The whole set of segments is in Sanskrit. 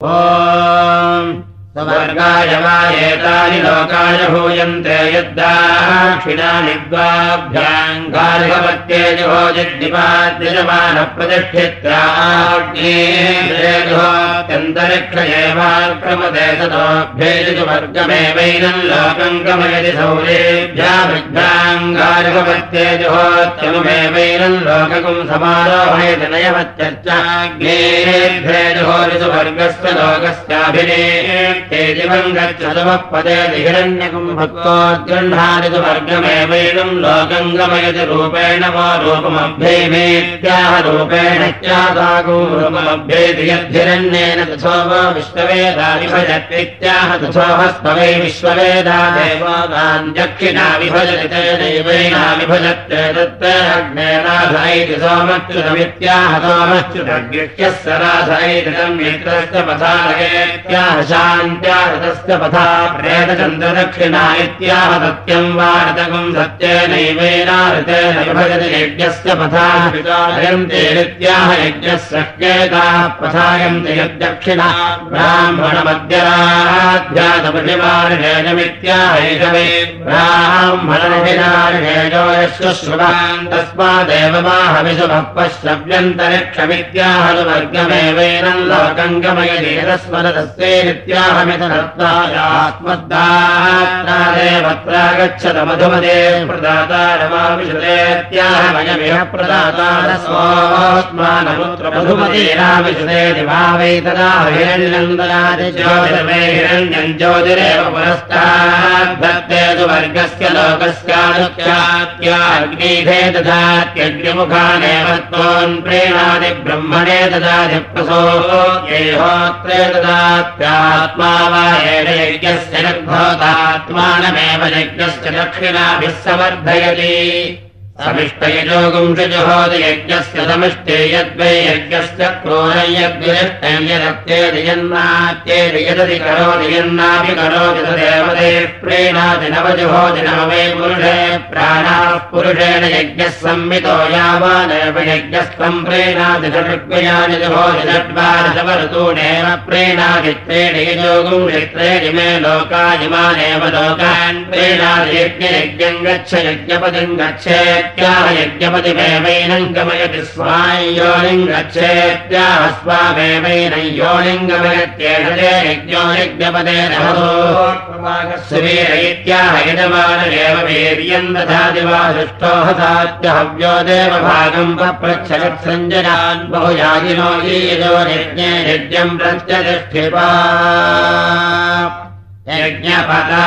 哇。स्वर्गाय वा एतानि लोकाय भूयन्ते यद्दाक्षिणानि द्वाभ्याङ्गालिकवत्येजो यद्दिपाद्रिजमानप्रतिष्ठित्यान्तरिक्ष एवाक्रमते ततोऽभ्येजुवर्गमेवैनम् लोकम् गमयति सौरेभ्याङ्गालिकवत्येजोत्यमुमेवैनम् लोककुम् समारोहयति नयवत्यर्चाग्नेभ्येजोरिसुवर्गस्य लोकस्याभिने दिवम् गच्छतमः पदे हिरण्यकम् भक्तोद्गृह्णादितु वर्गमेवैनम् लोकम् गमयति रूपेण वा यद्धिरण्येन तथो वा विश्ववेदा विभजत्वित्याह तथोहस्तवै विश्ववेदा देवानाम् दक्षिणा विभजति राध इति तम् मित्रस्य पथालयेत्याह शान्त्या स्य पथा प्रेतचन्द्रदक्षिणा इत्याह सत्यम् वा ऋतकम् सत्येनैवेनाऋतेन विभजति यज्ञस्य पथा पितायन्ते नित्याह यज्ञस्य केताः पथायन्ति यद्दक्षिणा ब्राह्मणमद्यराध्यातपरिमार्षेजमित्याहैषवे ब्राह्मणमभिनार्षेजो यस्य श्रुवान् तस्मादेव माहविशुभः पश्यव्यन्तरिक्षमित्याहनुवर्गमेवेनम् लोकम् गमयति त्रागच्छत मधुमदे प्रदाता रमाविशुदेत्याहमयमिह प्रदातारस्मात्मानपुत्र मधुमते तदा हिरण्यन्दनादिज्योतिर्मे हिरण्यम् ज्योतिरेव पुरस्ताद्धत्ते तु वर्गस्य लोकस्यानुख्यात्याग्निधे ददात्यग्निमुखानेव त्वन् प्रेणादि ब्रह्मणे ददाधिप्रसो येहोत्रे ददात्यात्मा यज्ञस्य निर्भवतात्मानमेव यज्ञस्य दक्षिणाभिः समर्थयति समिष्टयजोगुंशजुहोदयज्ञस्य समिष्टे यद्वै यज्ञस्य क्रोरं यद्विरिष्टं यदत्येदयन्नात्येदि यदति करोति यन्नापि करोति तदेवते प्रेणाति नवजुहोति नव वै पुरुषे प्राणाः पुरुषेण यज्ञः संवितो यावानेव यज्ञस्त्वं प्रेणाति षड्वयानि जुहोति षड्वादशवऋतूनेव प्रेणाति त्रेणि यजोगुंषि त्रेणि मे लोकायमानेव लोकान् प्रेणाति यज्ञयज्ञं गच्छ यज्ञपतिं गच्छेत् यज्ञपतिमेवैनम् गमयति स्वायोनिम् गच्छेत्याह स्वामेवैनं योनिङ्गमयत्येषते यज्ञो यज्ञपदे वीर इत्याह यजमानमेव वीर्यम् वा दृष्टो हतात्य हव्यो देवभागम् पप्रच्छगत्सञ्जनान् बहुयाजिनो यीयजो यज्ञे यज्ञम् प्रत्यतिष्ठिपा यज्ञपदा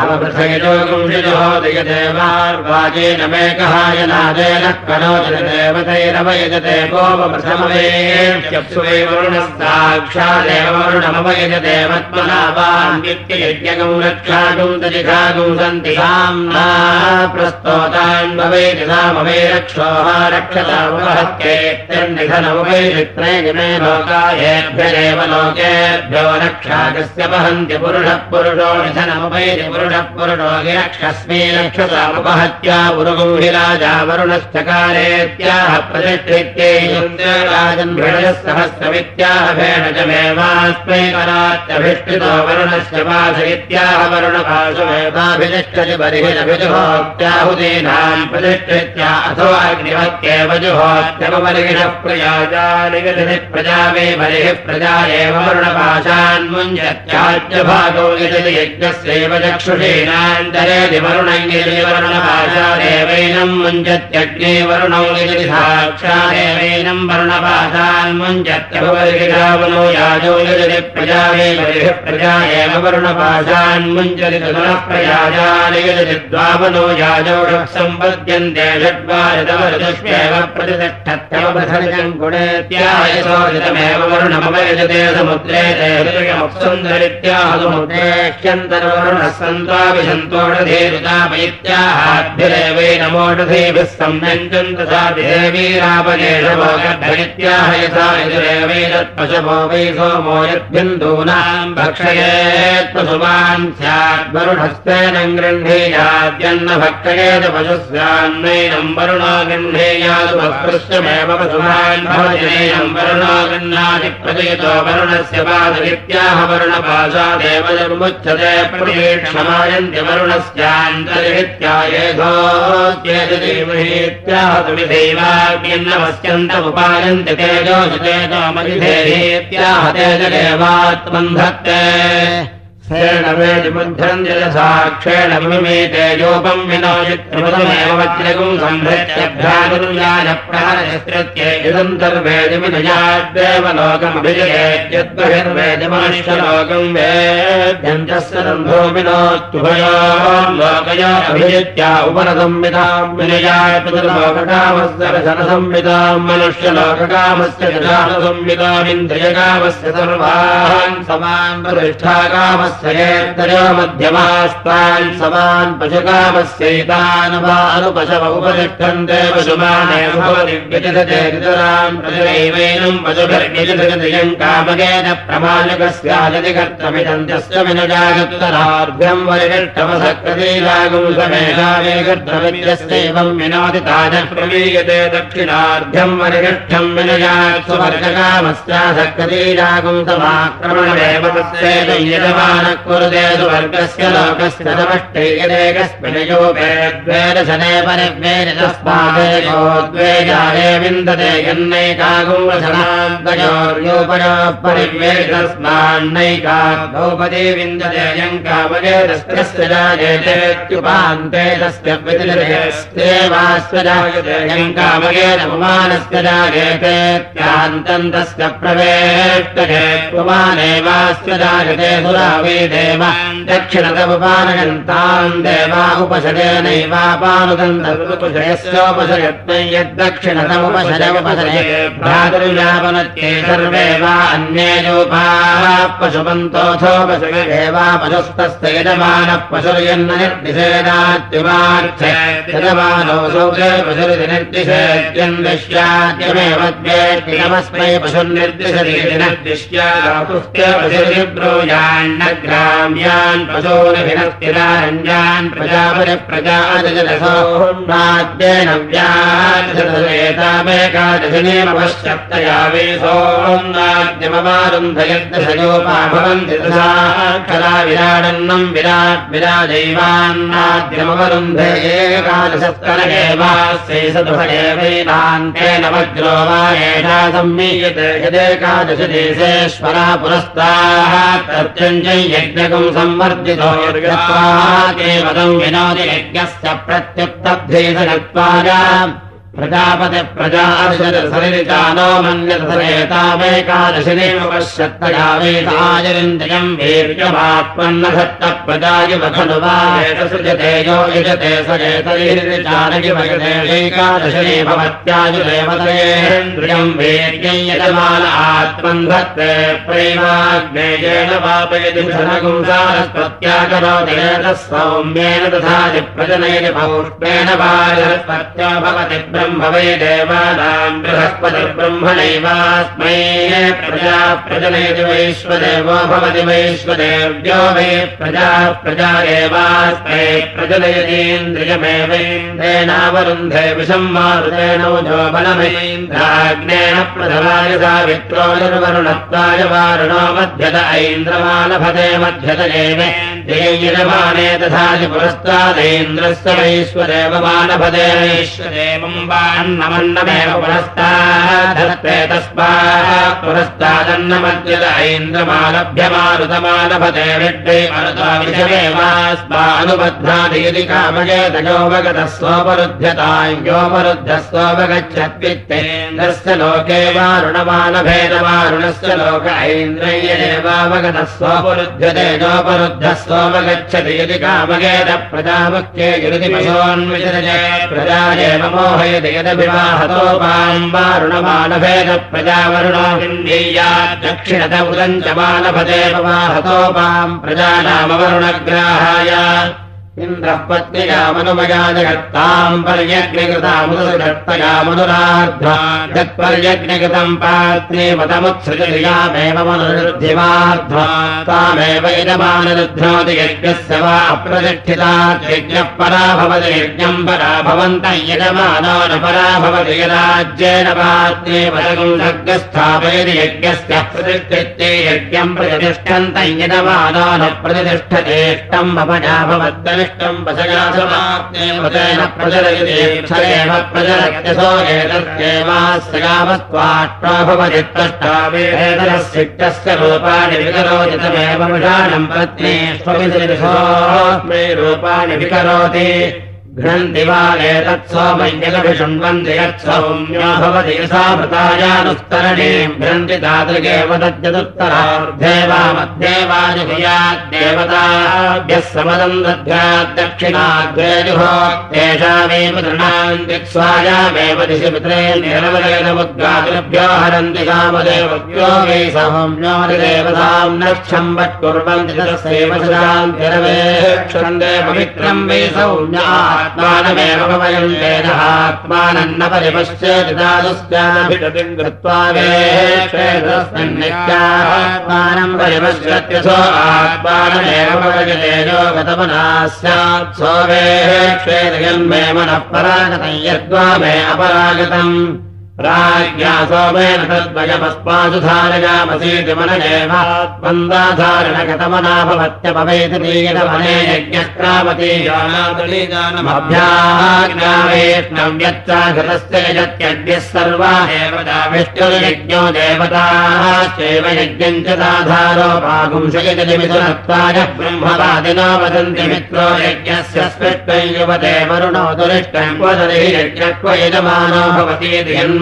अवपृथयोगुंशिजोदयदेवार्वाचेन मेकहायनादेन करोचन देवतैरवयजते गोपप्रथमवेप्सुवे वरुणः साक्षादेव वरुणमवयजते मत्मनावान्वित्ययज्ञगं रक्षागुं दजिघागुं सन्ति साम्ना प्रस्तोतान् भवेति सामवे रक्षोः रक्षतामवहत्येत्यन्निधनमुपैरित्रेजिमे लोकायेभ्यरेव लोकेभ्यो रक्षागस्य वहन्ति पुरुषः पुरुषो निधनमुपैति पुरुषः पुरुषोऽभिरक्षस्मि रक्षतामुपहत्या पुरुगुंहिराजावरुणश्चकारेत्याह प्रतिष्ठित्यैजन् भेणजः सहस्रमित्याह वरुणस्य पास इत्याह वरुणपाशुमेवाभितिष्ठति बर्हिरभिजुहोक्त्याहुदीनाम् प्रतिष्ठित्या अथो अग्निवत्येव जुहोत्यपवर्गिणः प्रयाजा प्रजा मे बलिः प्रजा एव वरुणपाशान्मुञ्जत्याज्यभागो यजति यज्ञस्यैव चक्षु चक्षुषेणान्तरे वरुणैर्वरुणपाशादेवैनम् मुञ्चत्यग्ने वरुणौ यजति साक्षादेवैनम् वरुणपाशान् मुञ्चत्यभवनो याजो यजति प्रजा वेभिः प्रजा एव वरुणपाशान् मुञ्चति तदुनः प्रयाजानि यजति द्वावनो याजौ सम्पद्यन्ते प्रतिष्ठत्यवपथनिजम् गुणेत्यायसोदितमेव वरुणमवयजते समुद्रे ते सुन्दरित्याह समुद्रेह्यन्तर्वरुणः सन् नमोषधीभिः सम्यञ्चन् तथा देवीरापदेशभोगभ्यत्याह यथा यजुरेवैरत्पशवो वै सोमो यद्बिन्दूनाम् भक्षयेत् पशुमान् स्यात् वरुणस्तेन गृह्णीयाद्यन्न भक्षयेत पशुस्यान्नैनम् वरुणो गृह्णीयादुपस्पृश्यमेव पशुमान् भवजनेयम् वरुणो गृह्णादिप्रजयतो वरुणस्य पादवित्याह वरुणपाशादेव निर्मुच्यते प्रतीक्षमायन्ति वरुणस्यान्तरित्यायेधोत्येतदेवहेत्याह तुमिदैवाग्यन्नवस्यन्तमुपायन्ति तेजो तेजोमधिधेहेत्याह तेजदेवात्मन्धत्ते ेण जलसाक्षेण विमेतेजोपम् विनोचित्रपदमेव वज्रगुम् सम्भृत्यभ्यानुर्याजप्रहरशस्त्रत्ये इदन्तर्वेदमिनयाद्देव लोकमभिजयेद्यद्बहिर्वेदमनुष्यलोकम् वेद्यन्तस्य रन्धो विनोत्युभयो लोकया अभिजित्या उपनसंविधाम् विनयाय पितृलोककामस्य रसनसंविधाम् मनुष्यलोककामस्य गजानसंविधामिन्द्रियकामस्य सर्वान् समान् प्रतिष्ठाकामस्य ेत्तरो मध्यमास्तान् समान् पशुकामस्यैतान् वा अनुपशव उपतिष्ठन्ते पशुमानेव्यतिराम् पशुरैवैनम् पशुभिर्व्यतियम् कामकेन प्रमाणकस्यादति कर्तमिदन्तस्य विनजागत्तरार्भ्यम् वरिष्ठमसक्रीलागुम् समेषामे कर्तव्यस्यैवम् विनोति ताजः प्रमीयते दक्षिणार्भ्यम् वरिष्ठम् विनजात् सुवर्गकामस्यासक्रीलागुम् समाक्रमणमेव तस्यैव यजमान कुरुते सुवर्गस्य लोकस्य नमष्टैकस्मिन् योगेद्वेदशने परिवेद तस्मादेको द्वे जाये विन्दते तस्मान्नैका द्रौपदी विन्दते यङ्कावगेदस्त्रस्य जायेतेत्युपान्ते तस्य व्यतिरेस्तेवास्य जायते यङ्कावगेदपमानस्य जायेतेत्यान्तम् तस्य प्रवेष्टके पुमानेवास्य जायते सुरावे देव दक्षिणतमुपानयन्ताम् देवा उपसरेनैवापानुदन्तोपशयत्मै यद्दक्षिणतमुपशरमुपसरे भ्रातुर्यापनत्ये सर्वे वा अन्ये योपाः पशुपन्तोऽथोपशयेवा पशुस्तस्य यजमानः पशुर्यन्न पशुरिति निर्दिशेत्यम् दृश्याद्यमेव पशुर्निर्दिशति पशुरिति ब्रूयान्न ग्राम्यान् पशूनभिनस्तिरारञ्जान् प्रजापरिप्रजाजलसोन्नाद्येन व्याजतामेकादशिनीमपश्चत्तया वेसोन्नाद्यमवारुन्धयद्दशयोपा भवन्ति तथा कला विराडन्नम् विराट् विराजैवान्नाद्यमवरुन्धे एकादशस्तर एवास्यै सदुभयेवैनान्तेन वज्रो वा एषा सम्मीयते यदेकादश देशेश्वरा पुरस्ताः प्रत्यञ्जय यज्ञकम् संवर्धितो पदम् विनोदि यज्ञस्य प्रत्युत्तब्धेसत्वाय प्रजापति प्रजाशरसरिचानो मन्यसरेतामेकादशिनेमपश्यत्तया वेदायरिन्द्रियम् वीर्यमात्मन्नधत्तः प्रजायव खलु वा सृजते यो यजते स एतैर्चारयिवैकादशिने भवत्यायुदेवतेन्द्रियम् वीर्यं यजमान आत्मन्धत्ते प्रेमाग्नेयेन पापयति सौम्येन दधाति प्रजनैर्भौष्पेण भारस्पत्या भवति ब्रह्म वै देवानाम् बृहस्पतिर्ब्रह्मणैवास्मै प्रजा प्रजनयति वैश्वदेवो भवति वैश्वदेव्यो वै प्रजा प्रजा एवास्मै प्रजनयतीन्द्रियमेवैन्द्रेणावरुन्धे विषम् मारुतेन जो बलमैन्द्राग्नेन प्रथमाय सावित्रो निर्वरुणत्वाय वारुणो मध्यत ऐन्द्रमालभते मध्यत एव तथा पुरस्तादेन्द्रस्य वैश्वदेव मालभते वैश्वदेवम् वान्नमन्नमेव पुरस्ताद्धत्ते तस्मात् पुरस्तादन्नमद्यत ऐन्द्रमालभ्यमारुतमालभते विड्डे मरुता विषमेवास्मानुबध्नाति यदि कामयेतयोपगतः स्वोपरुध्यतायोपरुद्धः स्वोपगच्छद्वित्तेन्द्रस्य लोके वारुणमालभेदवारुणस्य लोक ऐन्द्रय्यदेवावगतः स्वोपरुध्यते योपरुद्धः सोमगच्छति यदि कामगेद प्रजामुख्ये यदि पशोन्विचरज प्रजायेव मोहयति यदभिवाहतोपाम् वारुणमानभेद प्रजावरुणो दक्षिणत उदञ्च मानभदेव वाहतोपाम् प्रजानामवरुणग्राहाय इन्द्रः पत्न्यामनुमया जगत्ताम् पर्यग्निकृतामुदर्तयामनुरार्ध्वा यत्पर्यग्निकृतम् पात्रे मतमुत्सृजयामेव मनुरुद्धिमार्ध्वा तामेव यजमानरुध्नोति यज्ञस्य वा अप्रतिष्ठिता यज्ञः परा भवति यज्ञम् परा भवन्त यजमानो न परा भवति। यराज्येन पात्रे पदगुण्डग्स्थापयति यज्ञस्य प्रतिष्ठित्ये यज्ञम् प्रतिष्ठन्त यजमानो न प्रतिष्ठतेष्टम् भवजा भवद्दन प्रचलयतेव प्रचलत्यसो एतस्यैवास्यगामत्वाष्ट्राभवदित्तष्टावेदरस्य रूपाणि विकरोति तमेव रूपाणि विकरोति घ्नन्ति वा एतत्सोमय्यगभिशृण्वन्ति यत्सौम्यो भवति यथा मृतायानुत्तरणीम् घ्नन्ति तादृगेव तद्यदुत्तरार्धे वा मध्ये वा जुहुयाद्देवताभ्यः समदम् दध्यात् दक्षिणाग्रे जुहो तेषामेव तृणाम् दिक्स्वायामेव दिशि पित्रे निरवलेनमुद्गादिभ्यो हरन्ति कामदेवभ्यो वै सौम्यो देवताम् नक्षम् तस्यैव सदाम् निरवेक्षन्दे पवित्रम् वै सौम्या आत्मानमेव वयम् आत्मानन्न परिपश्यति तादुस्याभिगतिम् कृत्वा वेक्षेतस्मिन्नित्यात्मानम् परिपश्यत्यसो आत्मानमेव वयतेजो गतमना स्यात् सो वेक्षेतयन्मे मनः परागतम् यद्वा मे अपरागतम् राज्ञा सोमेन तद्वयमस्मासु धारयामसीति मनयेवात्मन्दाधारणगतमना भवत्यपवेति नीयतमने यज्ञस्त्रामतीजानादलीजानमभ्याज्ञावेष्णव्यच्चाघृतस्य यजत्यद्यः सर्वा एव विष्णुर्यज्ञो देवताश्चैव यज्ञम् च दाधारोपागुंशयजमितुरत्वाय ब्रह्मवादिनो वदन्ति मित्रो यज्ञस्य स्पृष्टम् युवते वरुणो दुरिष्टम् वदति यज्ञत्व यजमानो यन्मैः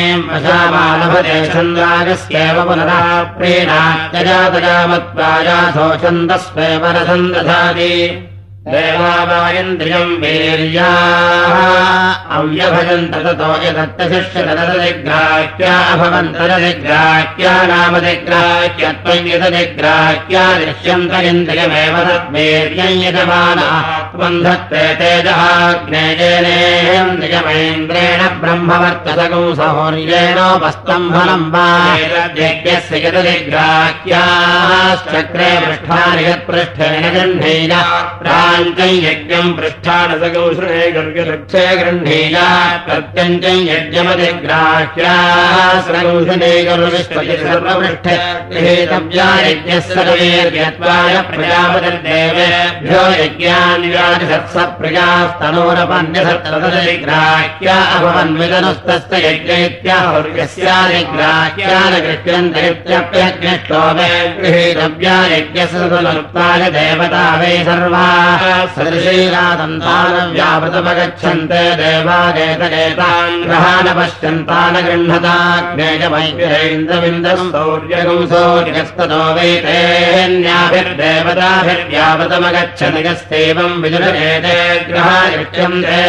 वशामालभते छन्दागस्येव पुनरा प्रीणात्यजातजामत्वायासो छन्दस्वेव रसम् दधाति देवावायन्द्रियम् वीर्याः। अव्यभजन्त ततो यदत्तशिष्यतददिग्राह्या अभवन्तरदिग्राह्या नामदिग्राह्यत्वम् यददिग्राह्या दृश्यन्त इन्द्रियमेव तद्वीर्यम् यजमानात्मम् धत्ते तेजहाग्नेयेनेन्द्रियमेन्द्रेण ब्रह्मवर्तसगुं सौर्येणोपस्तम्भनम् वा यज्ञस्य यददिग्राह्याश्चक्रे पृष्ठानि यत्पृष्ठेन गृह्णेन यज्ञम् पृष्ठानसगौषणे गर्गलक्षे गृह्णीया प्रत्यञ्च यज्ञमधिग्राह्यासगौषणे गरुविष्पति सर्वपृष्ठे गृहीतव्या यज्ञस्सर्वेर्यत्वाय प्रजापतिर्देवेभ्यो यज्ञान्यादिसत्स प्रजास्तनोरपन्यसत्तदधिग्राह्या अभवन्विदनुस्तस्य यज्ञ इत्याहुर्यस्यादिग्राह्यान गृह्यन्त इत्यप्यग्निष्टो मे गृहीतव्या यज्ञस्य देवता वै सर्वा सदृशीरादन्तानव्यावृतमगच्छन्ते देवादेतगेतान् ग्रहाण पश्यन्तान गृह्णताग्नेयमैन्द्रविन्दम् सौर्यगुम् सौर्यस्ततो वैतेन्याभिर्देवताभिर्व्यावृतमगच्छति यस्यैवम् विजुरगेते ग्रहायक्षन्ते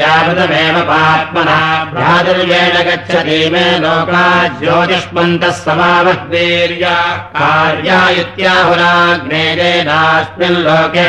व्यावृतमेव पात्मना भ्रातुर्येण गच्छति मे लोका ज्योतिष्मन्तः समावह्वीर्या कार्या इत्याहुराग्नेयेनास्मिन् लोके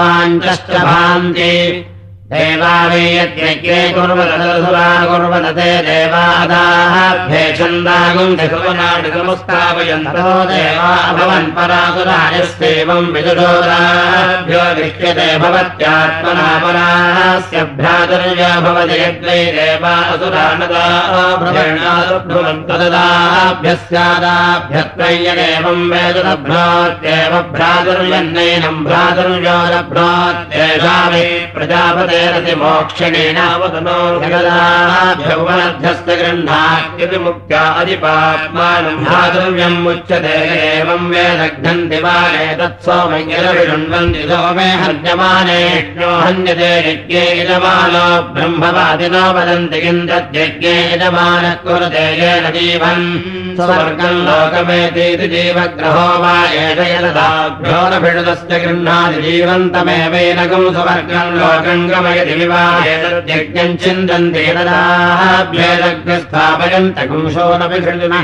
पराञ्चश्चार्वाञ्चश्च भान्ति देवावे यद्यज्ञे कुर्वतदसुरा कुर्वतते देवादाभ्ये छन्दागुण्ठिसुवनाटिसमुस्थापयन्तो देवा भवन् परासुरायस्यैवम् विदुषोदाभ्यो दृश्यते भवत्यात्मना परास्य भ्रातुर्य भवति यद्वै देवा असुरानदाभ्यस्यादाभ्यत्वय्यदेवम् वेदभ्रात्येव भ्रातुर्यन्नैनम् भ्रातुर्यो लभ्रात्येषा मे प्रजापते मुक्त्या अधिपात्मानम् धातव्यम् उच्यते एवम् वेदघ्नम् दिवाने तत्सोमय्यरविशृण्वन्ति सोमे हन्यमानेष्णो हन्यते यज्ञे यजमानो ब्रह्मवादिनो वदन्ति तद्यज्ञे यजमानः कुरुते येन जीवन् स्वर्गम् लोकमेतीति जीवग्रहो वा एष यददाभ्योरभिषदस्य गृह्णाति जीवन्तमेवैनकम् स्वर्गम् लोकम् गमयति विवाहेतद्यज्ञम् चिन्तन्ति तदाभ्येदग्रस्थापयन्तकुंशोरपि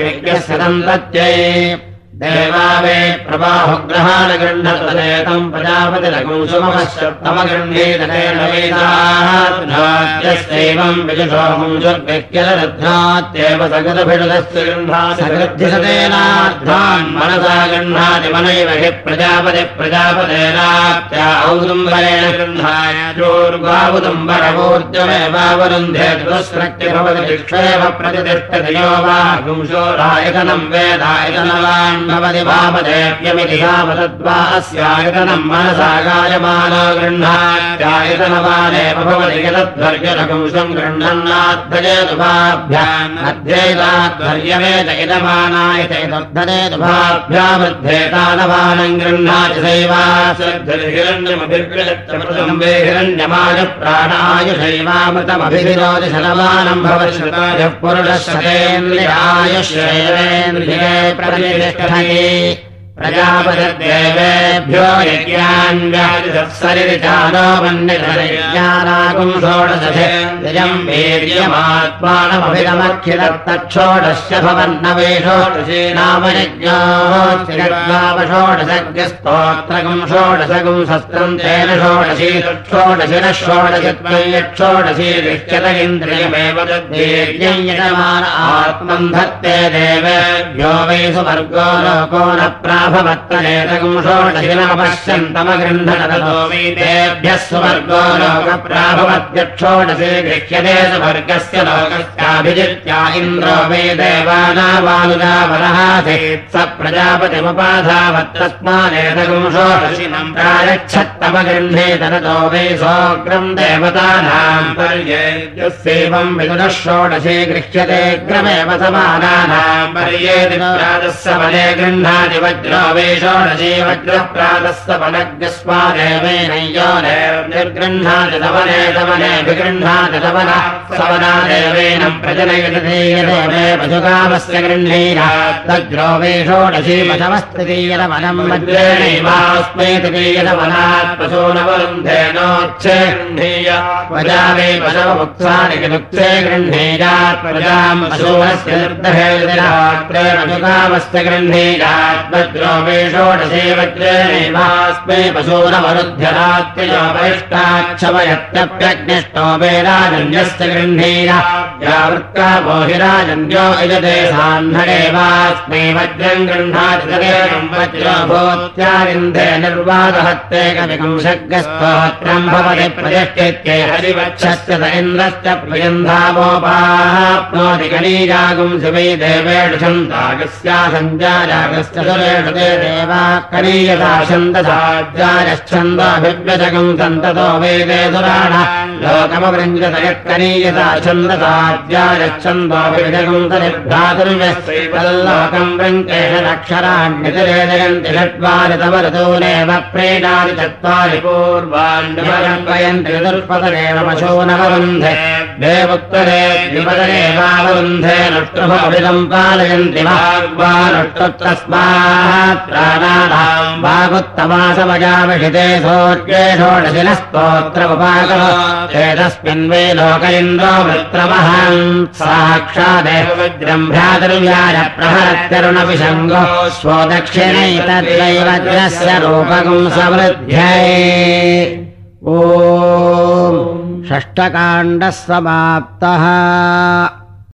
यज्ञस्य सन्तत्यै देवावे प्रबाहुग्रहान् गृह्णतदेतम् प्रजापतिरकुंसुमपश्यत्तमगृह्णीततेन वेदास्यैवम् विजुषोमुञ्जुर्व्यक्यलरध्नात्येव सगतभिषदस्य गृह्णासगृद्धिसतेनाध्वान् मनसा गृह्णाति मनैव हि प्रजापति प्रजापतेनात्या औदुम्बरेण गृह्णाय चोर्गावुदुम्बरमूर्जमेवावरुन्धे चतुस्रक्ति भवति दिक्षेव प्रतिष्ठति यो वा पुंसो रायतनम् वेदायतनवान् भवति वामदेव्यमिति सामतद्वा अस्यायतनम् मनसा गायमानो गृह्णात्यायतनवानेव भवति यतध्वर्यरकुंसम् गृह्णन्नाद्धयेतुभाभ्याम् अध्येताध्वर्यमेत इदमानायत इदद्धनेतुभाभ्यामध्येतानवानम् गृह्णाति सैवासद्धिरण्यमभिर्गृहत्तमृतम्बे हिरण्यमाय प्राणायुषैवामृतमभिविरोधि शतमानम् भवति श्रुतायः पुरुषश्रतेन्द्रियायुष्येन्द्रिये प्रतिष्ठति प्रजापतिर्देवेभ्यो यज्ञान्व्यादिसत्सरिचारोपन्यज्ञानाकुम् षोडशम् वीर्यमात्मानमभिरमखिलत्तक्षोडश्य भवन्नवेषोडशे नाम यज्ञोषोडशज्ञस्तोत्रकम् षोडशकम् शस्त्रम् तेन षोडशी षोडशिनः दृश्यत इन्द्रियमेव तद्वीर्यम् यजमान आत्मम् धत्ते देवेभ्यो वै सुवर्गो लोको न प्रा षोडशिनमपश्यन्तमगृह्णतो वीतेभ्यः सुवर्गो लोकप्राभवत्यक्षोडशे गृह्यते सुवर्गस्य लोकस्याभिजित्या इन्द्रो वै षोडशिनम् प्रायच्छत्तमगृह्णेत ततो वै सोऽग्रम् देवतानाम् पर्येत्यस्यैवम् विदुनः षोडशे गृह्यते ग्रमेव समानानाम् पर्येति प्रातस्य वने गृह्णाति वज्र तवने तवने विगृह्णाति तवन सवना देवेन प्रजनयतधीयते पशुकामस्य गृह्णीरा तज्रो वे षोडशी पशवस्तितीयतवनम् वज्रेणैवास्मै तृतीयतवनात् पशूनवरुन्धेनोच्छे गृह्णीय प्रजा वे पशवमुक्तानि किमुक्ते गृह्णीयात् प्रजाम् पशूनस्य निर्दहे पशुकामस्य गृह्णीयात् वज्रो वे पशूनवरुध्यरात्रियो वरिष्ठाक्षमयत्यप्यग्निष्टो वे बोहिराजन्यो यजते साह्नरेवास्मै वज्रम् गृह्णाति तदेकम् वज्रो भूत्यारिन्धे निर्वादहत्तेकमिकम् शग्गस्तोत्रम् भवति प्रतिष्ठित्ये हरिवक्षस्य स इन्द्रश्च प्रियन्धावोपाप्नोति कनीजागुम् शिवै सञ्जाजागस्य सुरेषु देवा छन्दसाज्जायश्छन्दाभिव्यजकम् सन्ततो वेदे सुराण। लोकमवृञ्जत यत्कनीयता छन्दसा राज्यायच्छन्दोभिभ्रातुर्यस्त्रैवल्लोकम् वृङ्केशनक्षराण्यतिरेदयन्ति षट्वारितवरतूनेव प्रेणादि चत्वारि पूर्वाण्डयन्ति चतुष्पदनेव मशो नवरुन्धे देवोत्तरे द्विपदनेवावरुन्धे नष्टुभविदम् पालयन्ति भाग्वानुष्टुतस्मात् प्राणानाम् भागुत्तमासमजाविषिते सोऽर्गे षोडशिनस्तोत्रमुपागः एतस्मिन् वे लोक इन्द्रो वृत्रमहम् साक्षादेव विद्रम्भ्रातुर्व्याय प्रहरत्यरुणपि शङ्गो स्वो दक्षिणैतद्वैवज्रस्य रूपकम् समृद्ध्यै। ओ षष्ठकाण्डः समाप्तः